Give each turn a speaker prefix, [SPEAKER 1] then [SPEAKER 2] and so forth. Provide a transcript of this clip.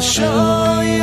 [SPEAKER 1] will show you.